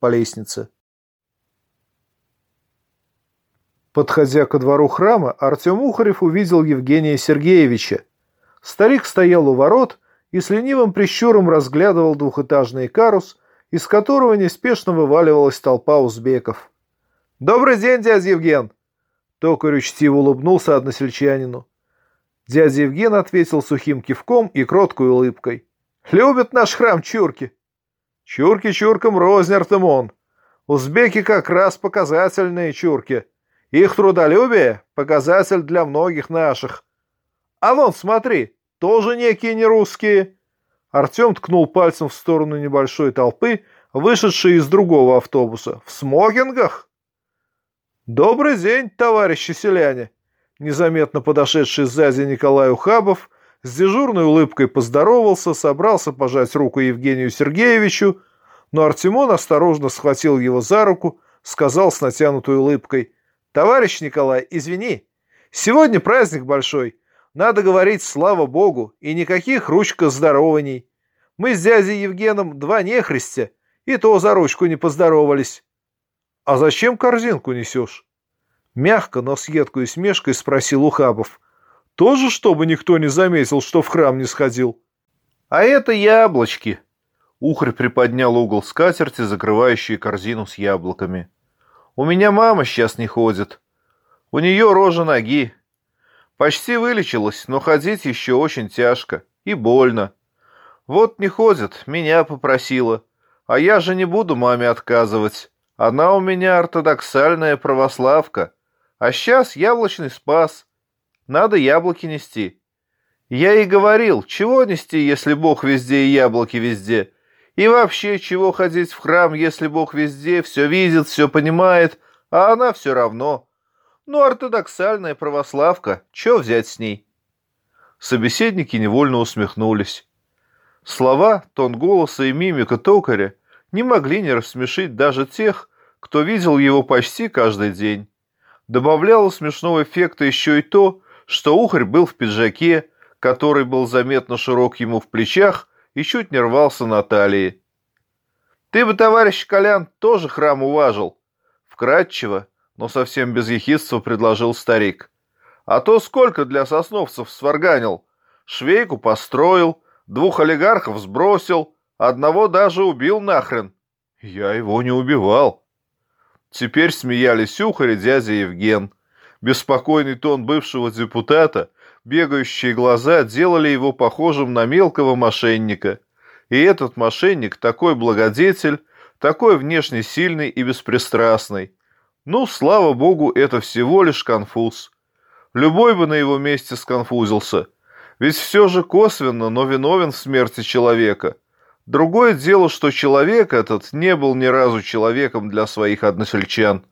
по лестнице. Подходя ко двору храма, Артем Ухарев увидел Евгения Сергеевича. Старик стоял у ворот и с ленивым прищуром разглядывал двухэтажный карус, из которого неспешно вываливалась толпа узбеков. «Добрый день, дядя Евген!» Токарь учтиво улыбнулся односельчанину. Дядя Евген ответил сухим кивком и кроткой улыбкой. «Любят наш храм чурки!» «Чурки чуркам рознь, Артемон! Узбеки как раз показательные чурки!» Их трудолюбие – показатель для многих наших. А вон, смотри, тоже некие нерусские. Артем ткнул пальцем в сторону небольшой толпы, вышедшей из другого автобуса. В смокингах? Добрый день, товарищи селяне. Незаметно подошедший сзади Николай Ухабов с дежурной улыбкой поздоровался, собрался пожать руку Евгению Сергеевичу, но Артемон осторожно схватил его за руку, сказал с натянутой улыбкой – Товарищ Николай, извини. Сегодня праздник большой. Надо говорить слава Богу и никаких ручка-здорований. Мы с дядей Евгеном два нехристя, и то за ручку не поздоровались. А зачем корзинку несешь? Мягко, но с едкой смешкой спросил Ухабов. Тоже, чтобы никто не заметил, что в храм не сходил? А это яблочки. Ухарь приподнял угол скатерти, закрывающий корзину с яблоками. У меня мама сейчас не ходит. У нее рожа ноги. Почти вылечилась, но ходить еще очень тяжко и больно. Вот не ходит, меня попросила. А я же не буду маме отказывать. Она у меня ортодоксальная православка. А сейчас яблочный спас. Надо яблоки нести. Я и говорил, чего нести, если Бог везде и яблоки везде. И вообще, чего ходить в храм, если Бог везде, все видит, все понимает, а она все равно. Ну, ортодоксальная православка, что взять с ней? Собеседники невольно усмехнулись. Слова, тон голоса и мимика токаря не могли не рассмешить даже тех, кто видел его почти каждый день. Добавляло смешного эффекта еще и то, что ухарь был в пиджаке, который был заметно широк ему в плечах и чуть не рвался на талии. «Ты бы, товарищ Колян, тоже храм уважил!» Вкратчиво, но совсем без ехидства предложил старик. «А то сколько для сосновцев сварганил! Швейку построил, двух олигархов сбросил, одного даже убил нахрен!» «Я его не убивал!» Теперь смеялись ухарь и дядя Евген. Беспокойный тон бывшего депутата бегающие глаза делали его похожим на мелкого мошенника. И этот мошенник такой благодетель, такой внешне сильный и беспристрастный. Ну, слава богу, это всего лишь конфуз. Любой бы на его месте сконфузился. Ведь все же косвенно, но виновен в смерти человека. Другое дело, что человек этот не был ни разу человеком для своих односельчан.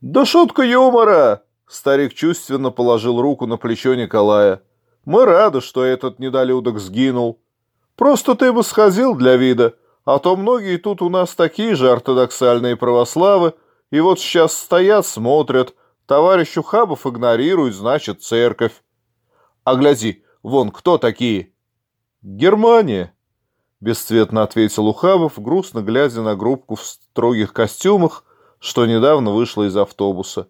«Да шутка юмора!» Старик чувственно положил руку на плечо Николая. «Мы рады, что этот недолюдок сгинул. Просто ты бы сходил для вида, а то многие тут у нас такие же ортодоксальные православы, и вот сейчас стоят, смотрят, товарищ Ухабов игнорирует, значит, церковь. А гляди, вон кто такие?» «Германия», — бесцветно ответил Ухабов, грустно глядя на группку в строгих костюмах, что недавно вышла из автобуса.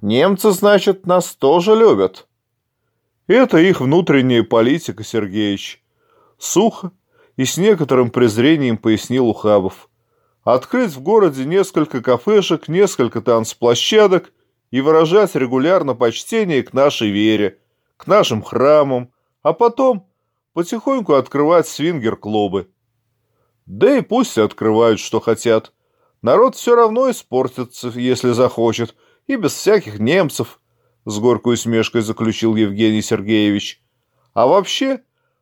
Немцы, значит, нас тоже любят. Это их внутренняя политика, Сергеич. Сухо и с некоторым презрением пояснил Ухабов. Открыть в городе несколько кафешек, несколько танцплощадок и выражать регулярно почтение к нашей вере, к нашим храмам, а потом потихоньку открывать свингер-клубы. Да и пусть открывают, что хотят. Народ все равно испортится, если захочет – и без всяких немцев, — с горькой усмешкой заключил Евгений Сергеевич. А вообще,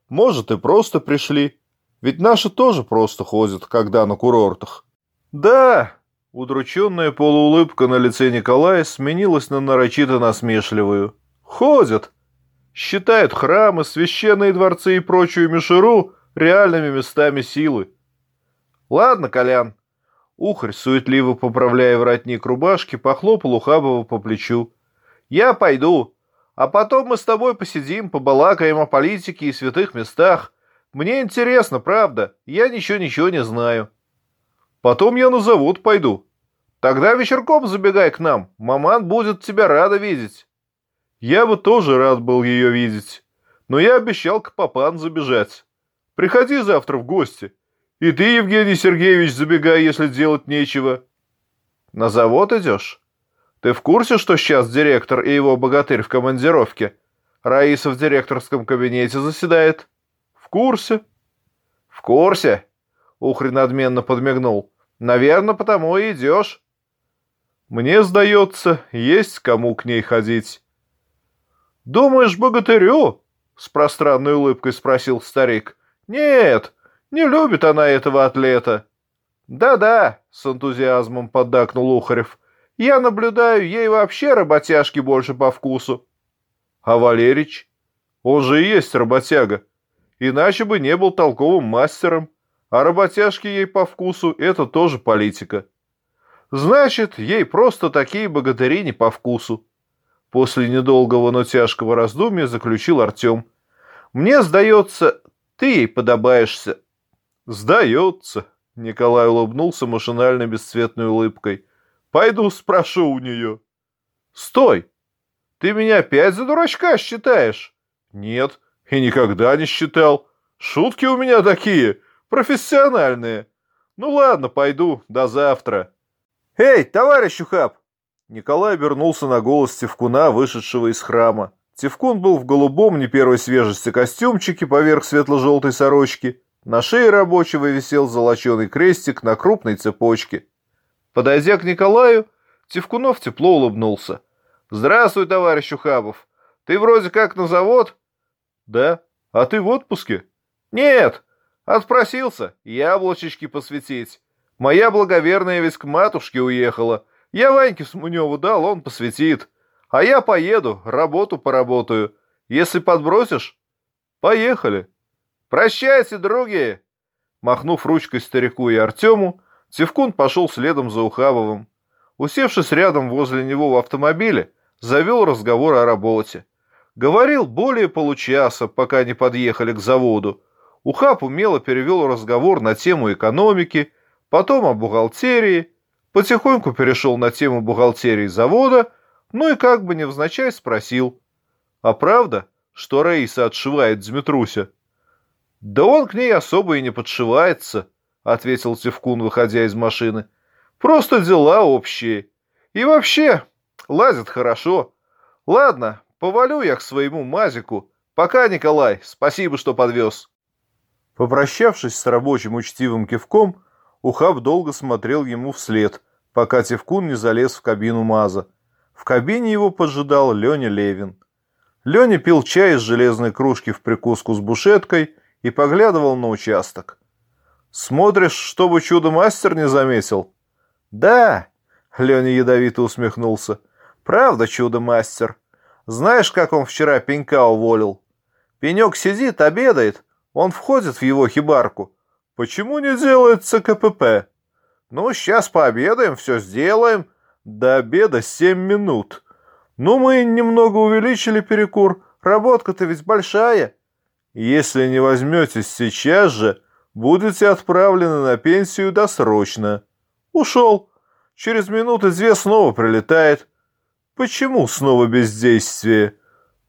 может, и просто пришли. Ведь наши тоже просто ходят, когда на курортах. Да, удрученная полуулыбка на лице Николая сменилась на нарочито насмешливую. Ходят. Считают храмы, священные дворцы и прочую мишеру реальными местами силы. Ладно, Колян, Ухарь, суетливо поправляя воротник рубашки, похлопал Ухабова по плечу. «Я пойду, а потом мы с тобой посидим, побалакаем о политике и святых местах. Мне интересно, правда, я ничего-ничего не знаю». Потом я на завод пойду. Тогда вечерком забегай к нам. Маман будет тебя рада видеть. Я бы тоже рад был ее видеть. Но я обещал к папан забежать. Приходи завтра в гости. И ты, Евгений Сергеевич, забегай, если делать нечего. На завод идешь? Ты в курсе, что сейчас директор и его богатырь в командировке? Раиса в директорском кабинете заседает. В курсе? В курсе? Ухрь надменно подмигнул. Наверное, потому и идешь. Мне сдается, есть кому к ней ходить. Думаешь, богатырю? С пространной улыбкой спросил старик. Нет, не любит она этого атлета. Да-да, с энтузиазмом поддакнул Ухарев. Я наблюдаю, ей вообще работяжки больше по вкусу. А Валерич? Он же и есть работяга. Иначе бы не был толковым мастером. А работяжки ей по вкусу – это тоже политика. Значит, ей просто такие богатыри не по вкусу. После недолгого, но тяжкого раздумья заключил Артем. Мне сдается, ты ей подобаешься. Сдается, Николай улыбнулся машинально бесцветной улыбкой. Пойду спрошу у нее. Стой! Ты меня опять за дурачка считаешь? Нет, и никогда не считал. Шутки у меня такие, профессиональные. Ну ладно, пойду, до завтра. Эй, товарищ Ухаб! Николай обернулся на голос Тевкуна, вышедшего из храма. Тевкун был в голубом, не первой свежести костюмчике поверх светло-желтой сорочки. На шее рабочего висел золоченый крестик на крупной цепочке. Подойдя к Николаю, Тевкунов тепло улыбнулся. «Здравствуй, товарищ Ухабов. Ты вроде как на завод?» «Да. А ты в отпуске?» «Нет. Отпросился. Яблочечки посветить. Моя благоверная весь к матушке уехала. Я Ваньке Смуневу дал, он посветит. А я поеду, работу поработаю. Если подбросишь, поехали. Прощайте, други!» Махнув ручкой старику и Артему, Тевкун пошел следом за Ухабовым. Усевшись рядом возле него в автомобиле, завел разговор о работе. Говорил более получаса, пока не подъехали к заводу. Ухаб умело перевел разговор на тему экономики, потом о бухгалтерии, потихоньку перешел на тему бухгалтерии завода, ну и как бы невзначай спросил. «А правда, что Раиса отшивает Дмитруся?» «Да он к ней особо и не подшивается», — ответил Тевкун, выходя из машины. «Просто дела общие. И вообще, лазит хорошо. Ладно, повалю я к своему Мазику. Пока, Николай, спасибо, что подвез». Попрощавшись с рабочим учтивым кивком, Ухаб долго смотрел ему вслед, пока Тевкун не залез в кабину Маза. В кабине его поджидал Леня Левин. Леня пил чай из железной кружки в прикуску с бушеткой и поглядывал на участок. «Смотришь, чтобы чудо-мастер не заметил?» «Да», — Леня ядовито усмехнулся. «Правда, чудо-мастер. Знаешь, как он вчера пенька уволил? Пенек сидит, обедает, он входит в его хибарку. Почему не делается КПП?» Ну, сейчас пообедаем, все сделаем. До обеда семь минут. Ну, мы немного увеличили перекур. Работка-то ведь большая. Если не возьметесь сейчас же, будете отправлены на пенсию досрочно. Ушел. Через минуты две снова прилетает. Почему снова бездействие?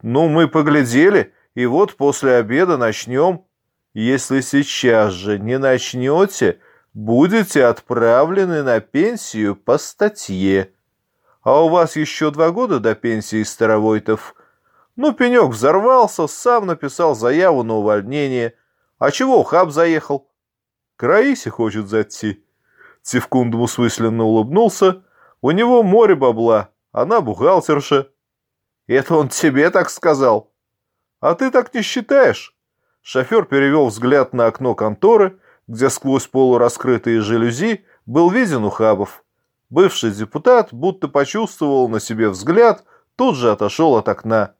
Ну, мы поглядели, и вот после обеда начнем. Если сейчас же не начнете, будете отправлены на пенсию по статье. А у вас еще два года до пенсии старовойтов. Ну, пенек взорвался, сам написал заяву на увольнение. А чего хаб заехал? К Раисе хочет зайти. Цивкун двусмысленно улыбнулся. У него море бабла, она бухгалтерша. Это он тебе так сказал? А ты так не считаешь? Шофер перевел взгляд на окно конторы, где сквозь полураскрытые жалюзи был виден Ухабов. Бывший депутат будто почувствовал на себе взгляд, тут же отошел от окна.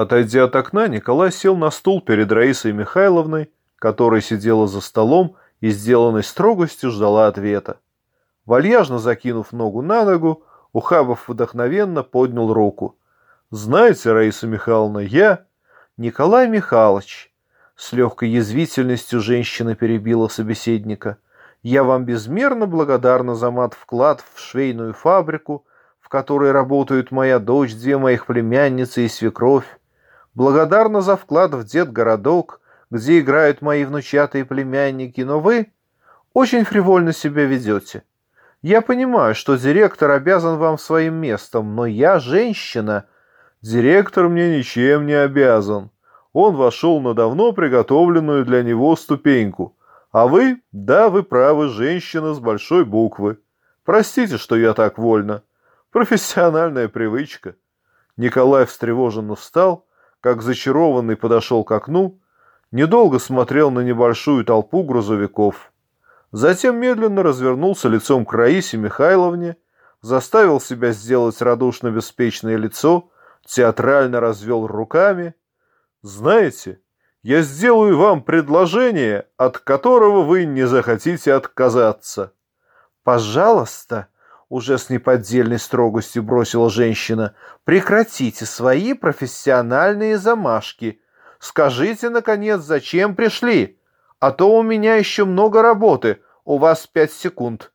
Отойдя от окна, Николай сел на стул перед Раисой Михайловной, которая сидела за столом и, сделанной строгостью, ждала ответа. Вальяжно закинув ногу на ногу, Ухабов вдохновенно поднял руку. «Знаете, Раиса Михайловна, я...» «Николай Михайлович», с легкой язвительностью женщина перебила собеседника. Я вам безмерно благодарна за мат вклад в швейную фабрику, в которой работают моя дочь, две моих племянницы и свекровь. Благодарна за вклад в дед-городок, где играют мои внучатые племянники, но вы очень фривольно себя ведете. Я понимаю, что директор обязан вам своим местом, но я женщина. Директор мне ничем не обязан. Он вошел на давно приготовленную для него ступеньку. А вы, да, вы правы, женщина с большой буквы. Простите, что я так вольно. Профессиональная привычка. Николай встревоженно встал, как зачарованный подошел к окну, недолго смотрел на небольшую толпу грузовиков. Затем медленно развернулся лицом к Раисе Михайловне, заставил себя сделать радушно-беспечное лицо, театрально развел руками. «Знаете, я сделаю вам предложение, от которого вы не захотите отказаться». «Пожалуйста», — уже с неподдельной строгостью бросила женщина, «прекратите свои профессиональные замашки. Скажите, наконец, зачем пришли?» а то у меня еще много работы, у вас пять секунд».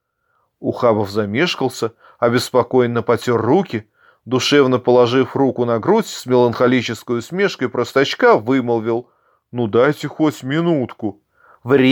Ухабов замешкался, обеспокоенно потер руки, душевно положив руку на грудь с меланхолической усмешкой простачка, вымолвил «Ну дайте хоть минутку». Время